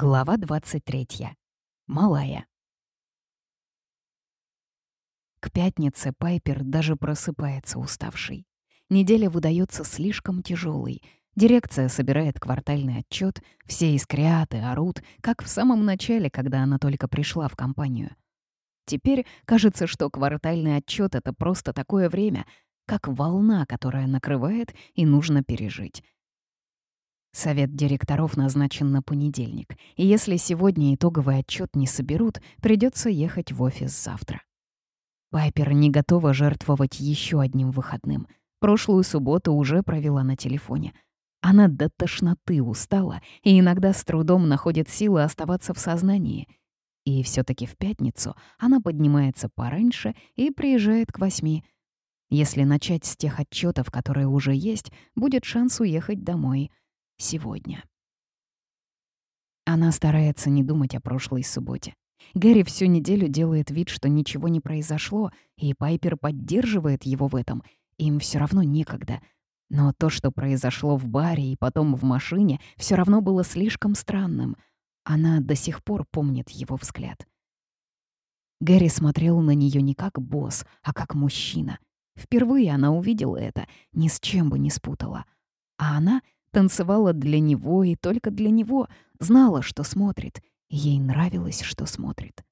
Глава 23. Малая. К пятнице Пайпер даже просыпается уставший. Неделя выдается слишком тяжелой. Дирекция собирает квартальный отчет, все искрят и орут, как в самом начале, когда она только пришла в компанию. Теперь кажется, что квартальный отчет это просто такое время, как волна, которая накрывает и нужно пережить. Совет директоров назначен на понедельник, и если сегодня итоговый отчет не соберут, придется ехать в офис завтра. Пайпер не готова жертвовать еще одним выходным. Прошлую субботу уже провела на телефоне. Она до тошноты устала и иногда с трудом находит силы оставаться в сознании. И все таки в пятницу она поднимается пораньше и приезжает к восьми. Если начать с тех отчетов, которые уже есть, будет шанс уехать домой — сегодня. Она старается не думать о прошлой субботе. Гэри всю неделю делает вид, что ничего не произошло, и Пайпер поддерживает его в этом. Им все равно некогда. Но то, что произошло в баре и потом в машине, все равно было слишком странным. Она до сих пор помнит его взгляд. Гэри смотрел на нее не как босс, а как мужчина. Впервые она увидела это, ни с чем бы не спутала. А она Танцевала для него и только для него, знала, что смотрит. Ей нравилось, что смотрит.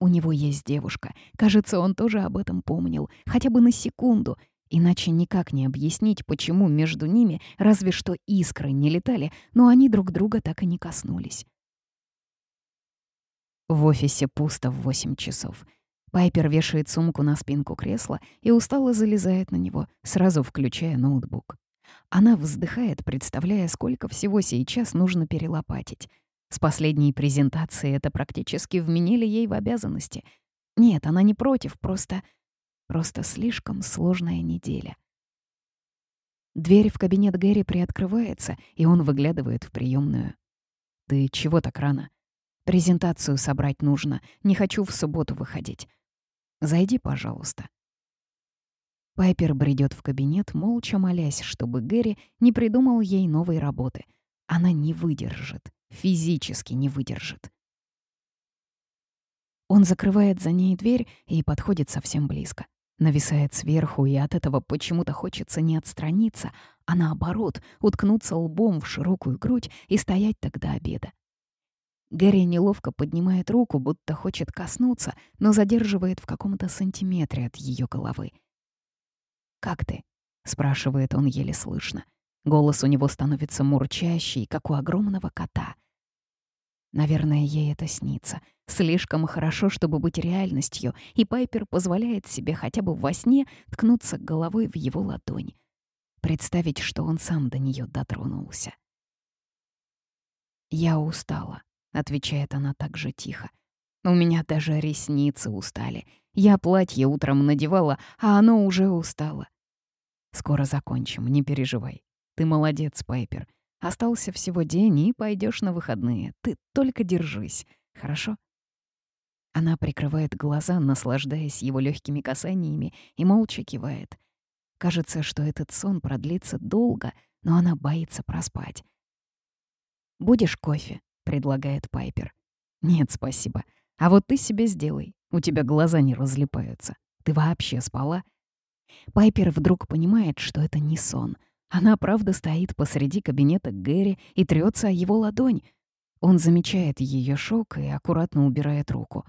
У него есть девушка. Кажется, он тоже об этом помнил, хотя бы на секунду. Иначе никак не объяснить, почему между ними разве что искры не летали, но они друг друга так и не коснулись. В офисе пусто в восемь часов. Пайпер вешает сумку на спинку кресла и устало залезает на него, сразу включая ноутбук. Она вздыхает, представляя, сколько всего сейчас нужно перелопатить. С последней презентации это практически вменили ей в обязанности. Нет, она не против, просто... Просто слишком сложная неделя. Дверь в кабинет Гэри приоткрывается, и он выглядывает в приемную. «Ты чего так рано? Презентацию собрать нужно. Не хочу в субботу выходить. Зайди, пожалуйста». Пайпер бредет в кабинет, молча молясь, чтобы Гэри не придумал ей новой работы. Она не выдержит, физически не выдержит. Он закрывает за ней дверь и подходит совсем близко. Нависает сверху, и от этого почему-то хочется не отстраниться, а наоборот, уткнуться лбом в широкую грудь и стоять тогда обеда. Гэри неловко поднимает руку, будто хочет коснуться, но задерживает в каком-то сантиметре от ее головы — «Как ты?» — спрашивает он еле слышно. Голос у него становится мурчащий, как у огромного кота. Наверное, ей это снится. Слишком хорошо, чтобы быть реальностью, и Пайпер позволяет себе хотя бы во сне ткнуться головой в его ладонь. Представить, что он сам до нее дотронулся. «Я устала», — отвечает она так же тихо. «У меня даже ресницы устали. Я платье утром надевала, а оно уже устало. Скоро закончим, не переживай. Ты молодец, Пайпер. Остался всего день, и пойдешь на выходные. Ты только держись, хорошо?» Она прикрывает глаза, наслаждаясь его легкими касаниями, и молча кивает. Кажется, что этот сон продлится долго, но она боится проспать. «Будешь кофе?» — предлагает Пайпер. «Нет, спасибо. А вот ты себе сделай. У тебя глаза не разлипаются. Ты вообще спала?» Пайпер вдруг понимает, что это не сон. Она правда стоит посреди кабинета Гэри и трется о его ладонь. Он замечает ее шок и аккуратно убирает руку.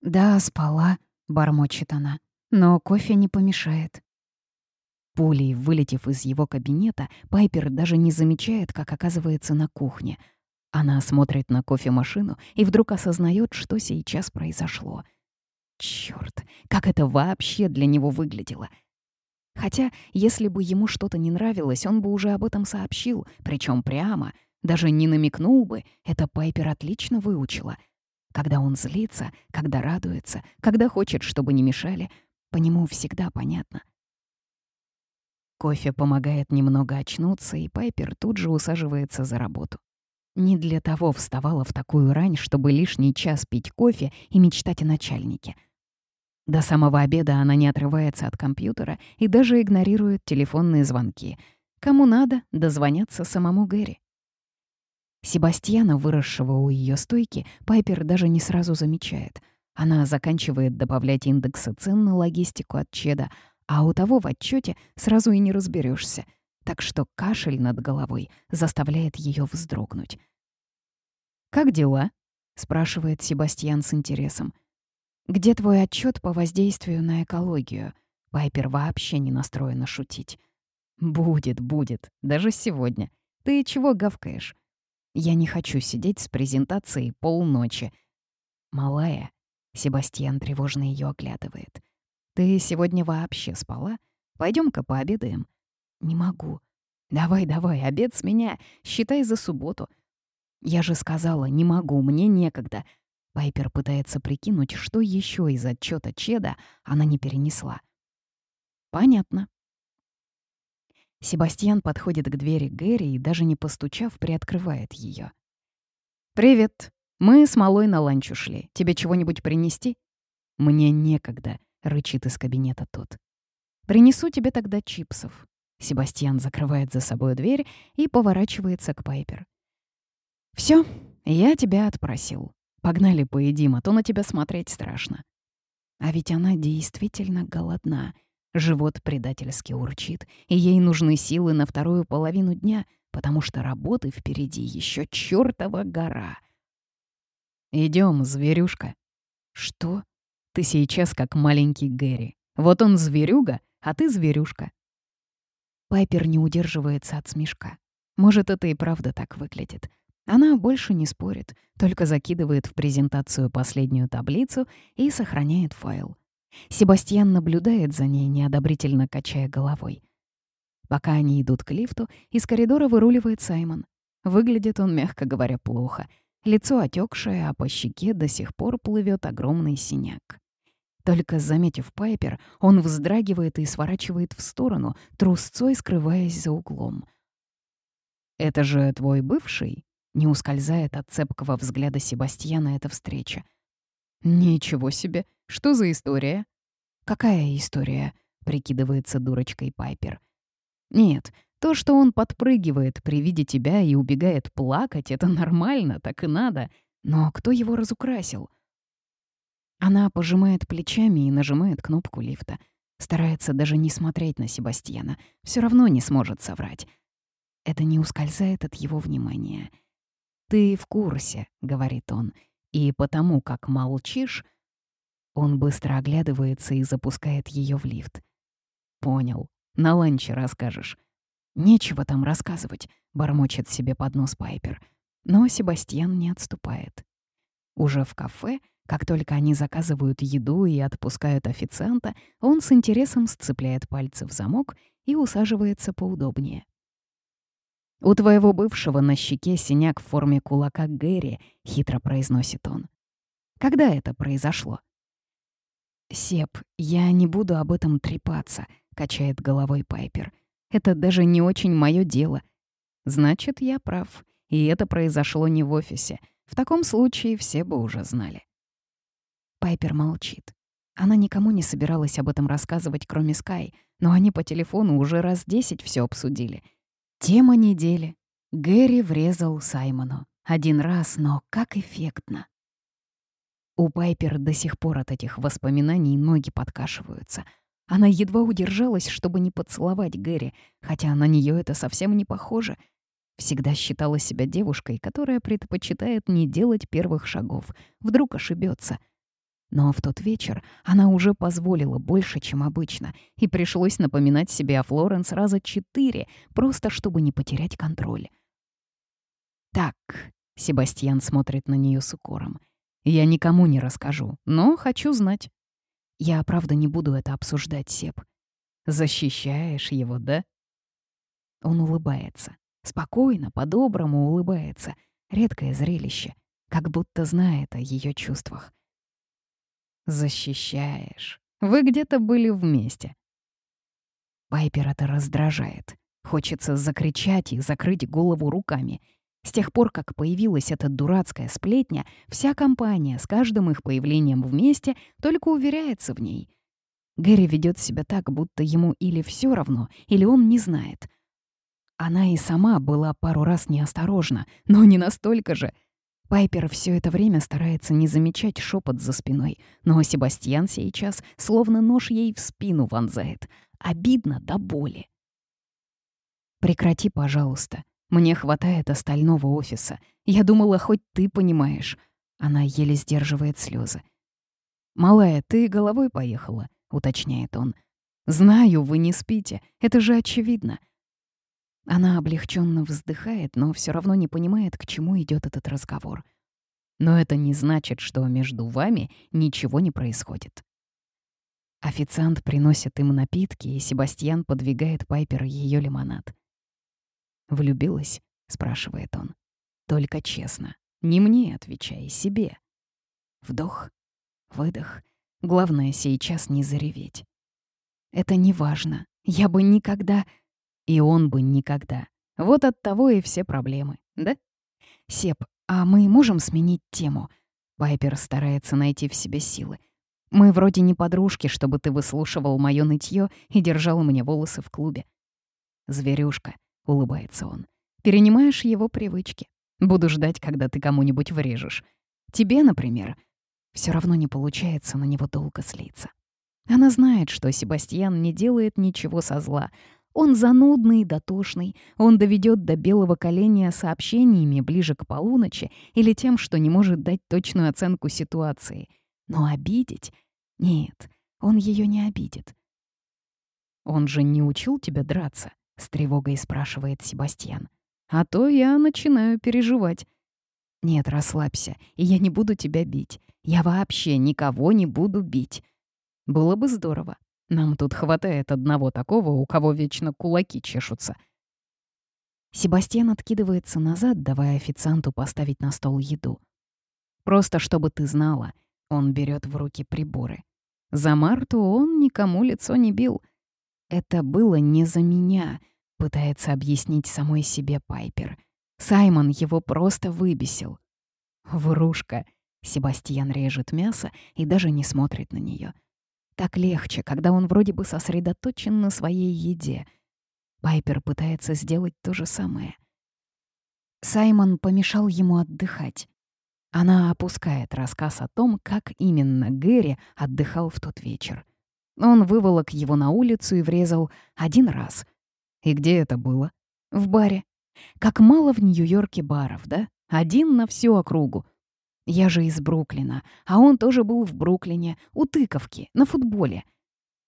«Да, спала», — бормочет она, — «но кофе не помешает». Пулей, вылетев из его кабинета, Пайпер даже не замечает, как оказывается на кухне — она смотрит на кофемашину и вдруг осознает, что сейчас произошло. Черт, как это вообще для него выглядело? Хотя, если бы ему что-то не нравилось, он бы уже об этом сообщил, причем прямо, даже не намекнул бы, это Пайпер отлично выучила. Когда он злится, когда радуется, когда хочет, чтобы не мешали, по нему всегда понятно. Кофе помогает немного очнуться, и Пайпер тут же усаживается за работу. Не для того вставала в такую рань, чтобы лишний час пить кофе и мечтать о начальнике. До самого обеда она не отрывается от компьютера и даже игнорирует телефонные звонки. Кому надо, дозвонятся самому Гэри. Себастьяна, выросшего у ее стойки, Пайпер даже не сразу замечает. Она заканчивает добавлять индексы цен на логистику от Чеда, а у того в отчете сразу и не разберешься, так что кашель над головой заставляет ее вздрогнуть. «Как дела?» — спрашивает Себастьян с интересом. «Где твой отчет по воздействию на экологию?» Пайпер вообще не настроена шутить. «Будет, будет, даже сегодня. Ты чего гавкаешь?» «Я не хочу сидеть с презентацией полночи». «Малая», — Себастьян тревожно ее оглядывает. «Ты сегодня вообще спала? пойдем ка пообедаем». «Не могу». «Давай, давай, обед с меня. Считай за субботу». «Я же сказала, не могу, мне некогда». Пайпер пытается прикинуть, что еще из отчета Чеда она не перенесла. «Понятно». Себастьян подходит к двери Гэри и, даже не постучав, приоткрывает ее. «Привет. Мы с Малой на ланч ушли. Тебе чего-нибудь принести?» «Мне некогда», — рычит из кабинета тот. «Принесу тебе тогда чипсов». Себастьян закрывает за собой дверь и поворачивается к Пайпер. Все, я тебя отпросил. Погнали поедим, а то на тебя смотреть страшно». А ведь она действительно голодна. Живот предательски урчит, и ей нужны силы на вторую половину дня, потому что работы впереди еще чертова гора. Идем, зверюшка». «Что?» «Ты сейчас как маленький Гэри. Вот он зверюга, а ты зверюшка». Пайпер не удерживается от смешка. Может, это и правда так выглядит. Она больше не спорит, только закидывает в презентацию последнюю таблицу и сохраняет файл. Себастьян наблюдает за ней, неодобрительно качая головой. Пока они идут к лифту, из коридора выруливает Саймон. Выглядит он, мягко говоря, плохо. Лицо отекшее, а по щеке до сих пор плывет огромный синяк. Только заметив Пайпер, он вздрагивает и сворачивает в сторону, трусцой скрываясь за углом. «Это же твой бывший?» Не ускользает от цепкого взгляда Себастьяна эта встреча. «Ничего себе! Что за история?» «Какая история?» — прикидывается дурочкой Пайпер. «Нет, то, что он подпрыгивает при виде тебя и убегает плакать, это нормально, так и надо. Но кто его разукрасил?» Она пожимает плечами и нажимает кнопку лифта. Старается даже не смотреть на Себастьяна. Все равно не сможет соврать. Это не ускользает от его внимания — «Ты в курсе», — говорит он, — «и потому как молчишь...» Он быстро оглядывается и запускает ее в лифт. «Понял. На ланче расскажешь». «Нечего там рассказывать», — бормочет себе под нос Пайпер. Но Себастьян не отступает. Уже в кафе, как только они заказывают еду и отпускают официанта, он с интересом сцепляет пальцы в замок и усаживается поудобнее. «У твоего бывшего на щеке синяк в форме кулака Гэри», — хитро произносит он. «Когда это произошло?» «Сеп, я не буду об этом трепаться», — качает головой Пайпер. «Это даже не очень мое дело». «Значит, я прав. И это произошло не в офисе. В таком случае все бы уже знали». Пайпер молчит. Она никому не собиралась об этом рассказывать, кроме Скай, но они по телефону уже раз десять все обсудили — Тема недели. Гэри врезал Саймону. Один раз, но как эффектно. У Пайпер до сих пор от этих воспоминаний ноги подкашиваются. Она едва удержалась, чтобы не поцеловать Гэри, хотя на нее это совсем не похоже. Всегда считала себя девушкой, которая предпочитает не делать первых шагов. Вдруг ошибется — но в тот вечер она уже позволила больше, чем обычно, и пришлось напоминать себе о Флоренс раза четыре, просто чтобы не потерять контроль. «Так», — Себастьян смотрит на нее с укором, — «я никому не расскажу, но хочу знать». «Я, правда, не буду это обсуждать, Себ». «Защищаешь его, да?» Он улыбается. Спокойно, по-доброму улыбается. Редкое зрелище. Как будто знает о ее чувствах. Защищаешь. Вы где-то были вместе. Пайпер это раздражает. Хочется закричать и закрыть голову руками. С тех пор, как появилась эта дурацкая сплетня, вся компания с каждым их появлением вместе только уверяется в ней. Гэри ведет себя так, будто ему или все равно, или он не знает. Она и сама была пару раз неосторожна, но не настолько же. Пайпер все это время старается не замечать шепот за спиной, но Себастьян сейчас словно нож ей в спину вонзает. Обидно до боли. «Прекрати, пожалуйста. Мне хватает остального офиса. Я думала, хоть ты понимаешь». Она еле сдерживает слезы. «Малая, ты головой поехала», — уточняет он. «Знаю, вы не спите. Это же очевидно. Она облегченно вздыхает, но все равно не понимает, к чему идет этот разговор. Но это не значит, что между вами ничего не происходит. Официант приносит им напитки, и Себастьян подвигает Пайпер ее лимонад. «Влюбилась?» — спрашивает он. «Только честно. Не мне, отвечай, себе». Вдох, выдох. Главное сейчас не зареветь. «Это не важно. Я бы никогда...» И он бы никогда. Вот от того и все проблемы, да? Сеп, а мы можем сменить тему? Пайпер старается найти в себе силы. Мы вроде не подружки, чтобы ты выслушивал моё нытье и держал мне волосы в клубе. Зверюшка, улыбается он. Перенимаешь его привычки. Буду ждать, когда ты кому-нибудь врежешь. Тебе, например, все равно не получается на него долго слиться. Она знает, что Себастьян не делает ничего со зла, он занудный и дотошный, он доведет до белого коленя сообщениями ближе к полуночи или тем, что не может дать точную оценку ситуации. Но обидеть? Нет, он ее не обидит. «Он же не учил тебя драться?» — с тревогой спрашивает Себастьян. «А то я начинаю переживать». «Нет, расслабься, и я не буду тебя бить. Я вообще никого не буду бить. Было бы здорово, нам тут хватает одного такого, у кого вечно кулаки чешутся. Себастьян откидывается назад, давая официанту поставить на стол еду. Просто чтобы ты знала, он берет в руки приборы. За Марту он никому лицо не бил. Это было не за меня, пытается объяснить самой себе Пайпер. Саймон его просто выбесил. Врушка. Себастьян режет мясо и даже не смотрит на нее. Так легче, когда он вроде бы сосредоточен на своей еде. Пайпер пытается сделать то же самое. Саймон помешал ему отдыхать. Она опускает рассказ о том, как именно Гэри отдыхал в тот вечер. Он выволок его на улицу и врезал один раз. И где это было? В баре. Как мало в Нью-Йорке баров, да? Один на всю округу. Я же из Бруклина, а он тоже был в Бруклине, у тыковки, на футболе.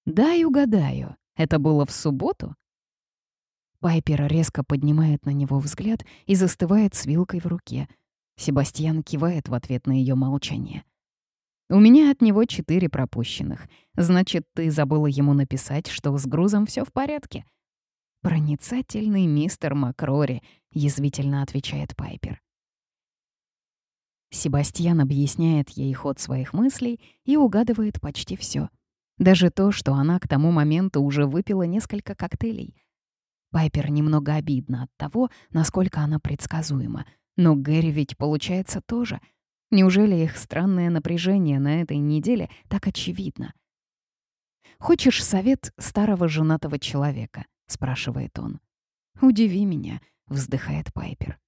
Дай угадаю, это было в субботу? Пайпер резко поднимает на него взгляд и застывает с вилкой в руке. Себастьян кивает в ответ на ее молчание. «У меня от него четыре пропущенных. Значит, ты забыла ему написать, что с грузом все в порядке?» «Проницательный мистер Макрори», — язвительно отвечает Пайпер. Себастьян объясняет ей ход своих мыслей и угадывает почти все. Даже то, что она к тому моменту уже выпила несколько коктейлей. Пайпер немного обидно от того, насколько она предсказуема. Но Гэри ведь получается тоже. Неужели их странное напряжение на этой неделе так очевидно? «Хочешь совет старого женатого человека?» — спрашивает он. «Удиви меня», — вздыхает Пайпер.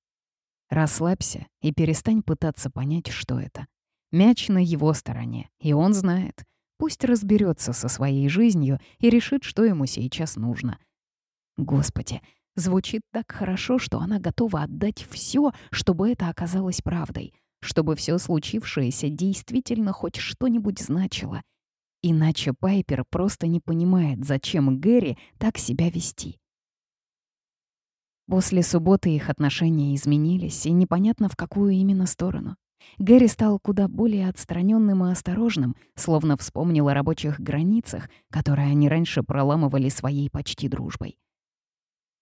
Расслабься и перестань пытаться понять, что это. Мяч на его стороне, и он знает. Пусть разберется со своей жизнью и решит, что ему сейчас нужно. Господи, звучит так хорошо, что она готова отдать все, чтобы это оказалось правдой, чтобы все случившееся действительно хоть что-нибудь значило. Иначе Пайпер просто не понимает, зачем Гэри так себя вести. После субботы их отношения изменились, и непонятно в какую именно сторону. Гэри стал куда более отстраненным и осторожным, словно вспомнил о рабочих границах, которые они раньше проламывали своей почти дружбой.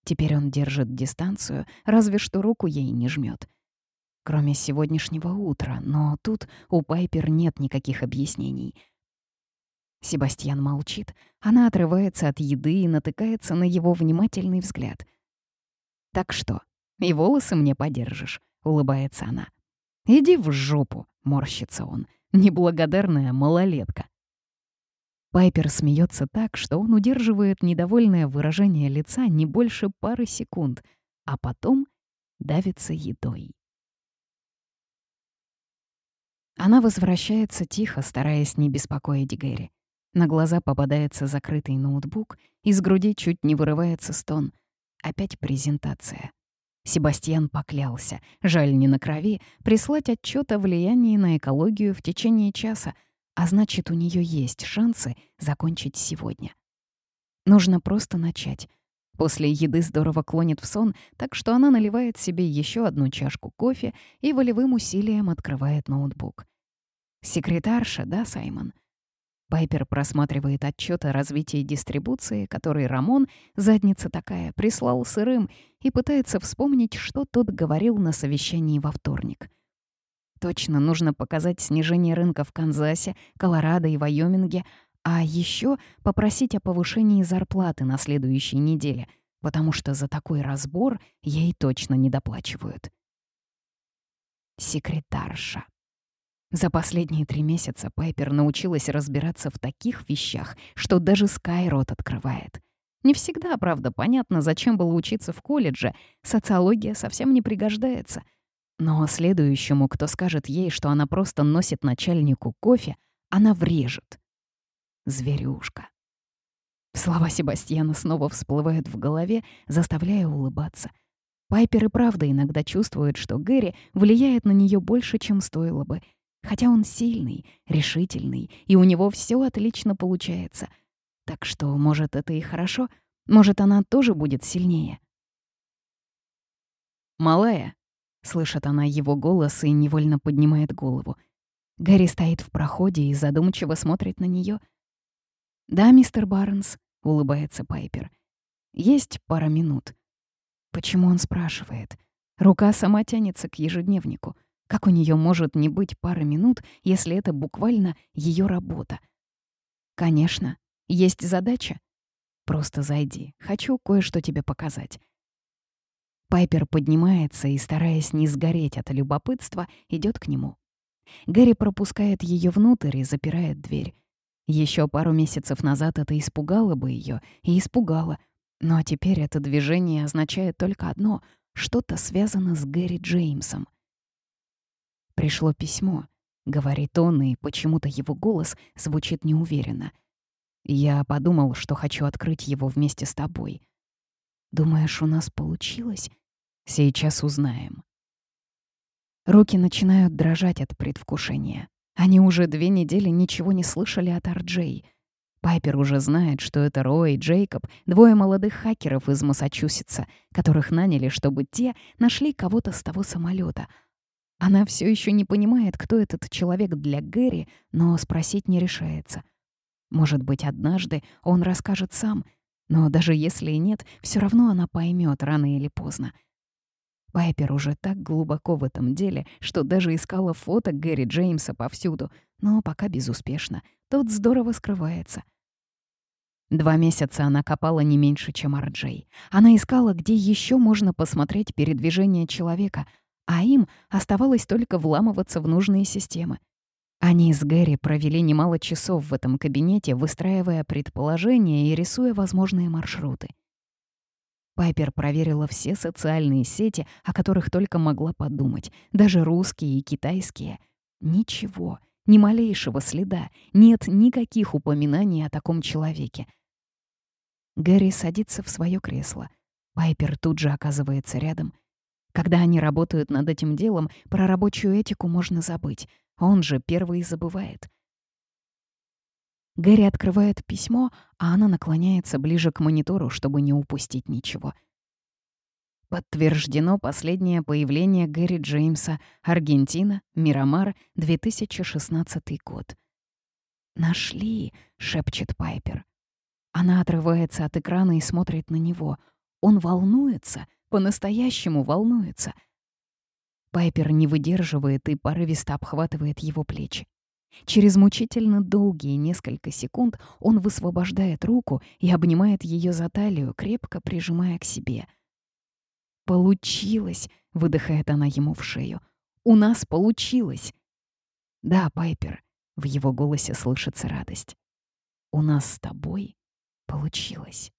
Теперь он держит дистанцию, разве что руку ей не жмет. Кроме сегодняшнего утра, но тут у Пайпер нет никаких объяснений. Себастьян молчит, она отрывается от еды и натыкается на его внимательный взгляд — так что, и волосы мне подержишь?» — улыбается она. «Иди в жопу!» — морщится он. «Неблагодарная малолетка!» Пайпер смеется так, что он удерживает недовольное выражение лица не больше пары секунд. а потом давится едой. Она возвращается тихо, стараясь не беспокоить Гэри. На глаза попадается закрытый ноутбук, из груди чуть не вырывается стон. Опять презентация. Себастьян поклялся, жаль не на крови, прислать отчет о влиянии на экологию в течение часа, а значит, у нее есть шансы закончить сегодня. Нужно просто начать. После еды здорово клонит в сон, так что она наливает себе еще одну чашку кофе и волевым усилием открывает ноутбук. Секретарша, да, Саймон? Пайпер просматривает отчет о развитии дистрибуции, который Рамон, задница такая, прислал сырым, и пытается вспомнить, что тот говорил на совещании во вторник. Точно нужно показать снижение рынка в Канзасе, Колорадо и Вайоминге, а еще попросить о повышении зарплаты на следующей неделе, потому что за такой разбор ей точно не доплачивают. Секретарша. За последние три месяца Пайпер научилась разбираться в таких вещах, что даже Скай рот открывает. Не всегда, правда, понятно, зачем было учиться в колледже, социология совсем не пригождается. Но следующему, кто скажет ей, что она просто носит начальнику кофе, она врежет. Зверюшка. Слова Себастьяна снова всплывают в голове, заставляя улыбаться. Пайпер и правда иногда чувствует, что Гэри влияет на нее больше, чем стоило бы. Хотя он сильный, решительный, и у него все отлично получается. Так что, может, это и хорошо? Может, она тоже будет сильнее? «Малая», — слышит она его голос и невольно поднимает голову. Гарри стоит в проходе и задумчиво смотрит на нее. «Да, мистер Барнс», — улыбается Пайпер. «Есть пара минут». Почему он спрашивает? Рука сама тянется к ежедневнику. Как у нее может не быть пары минут, если это буквально ее работа? Конечно, есть задача. Просто зайди, хочу кое-что тебе показать. Пайпер поднимается и, стараясь не сгореть от любопытства, идет к нему. Гэри пропускает ее внутрь и запирает дверь. Еще пару месяцев назад это испугало бы ее и испугало. Но теперь это движение означает только одно — что-то связано с Гэри Джеймсом. «Пришло письмо», — говорит он, и почему-то его голос звучит неуверенно. «Я подумал, что хочу открыть его вместе с тобой. Думаешь, у нас получилось? Сейчас узнаем». Руки начинают дрожать от предвкушения. Они уже две недели ничего не слышали от Арджей. Пайпер уже знает, что это Рой и Джейкоб, двое молодых хакеров из Массачусетса, которых наняли, чтобы те нашли кого-то с того самолета. Она все еще не понимает, кто этот человек для Гэри, но спросить не решается. Может быть, однажды он расскажет сам, но даже если и нет, все равно она поймет рано или поздно — Пайпер уже так глубоко в этом деле, что даже искала фото Гэри Джеймса повсюду, но пока безуспешно. Тот здорово скрывается. Два месяца она копала не меньше, чем Арджей. Она искала, где еще можно посмотреть передвижение человека, а им оставалось только вламываться в нужные системы. Они с Гэри провели немало часов в этом кабинете, выстраивая предположения и рисуя возможные маршруты. Пайпер проверила все социальные сети, о которых только могла подумать, даже русские и китайские. Ничего, ни малейшего следа, нет никаких упоминаний о таком человеке. Гэри садится в свое кресло. Пайпер тут же оказывается рядом. Когда они работают над этим делом, про рабочую этику можно забыть. Он же первый забывает. Гэри открывает письмо, а она наклоняется ближе к монитору, чтобы не упустить ничего. Подтверждено последнее появление Гэри Джеймса, Аргентина, Мирамар, 2016 год. «Нашли», — шепчет Пайпер. Она отрывается от экрана и смотрит на него. Он волнуется, по-настоящему волнуется. Пайпер не выдерживает и порывисто обхватывает его плечи. Через мучительно долгие несколько секунд он высвобождает руку и обнимает ее за талию, крепко прижимая к себе. «Получилось!» — выдыхает она ему в шею. «У нас получилось!» «Да, Пайпер», — в его голосе слышится радость. «У нас с тобой получилось».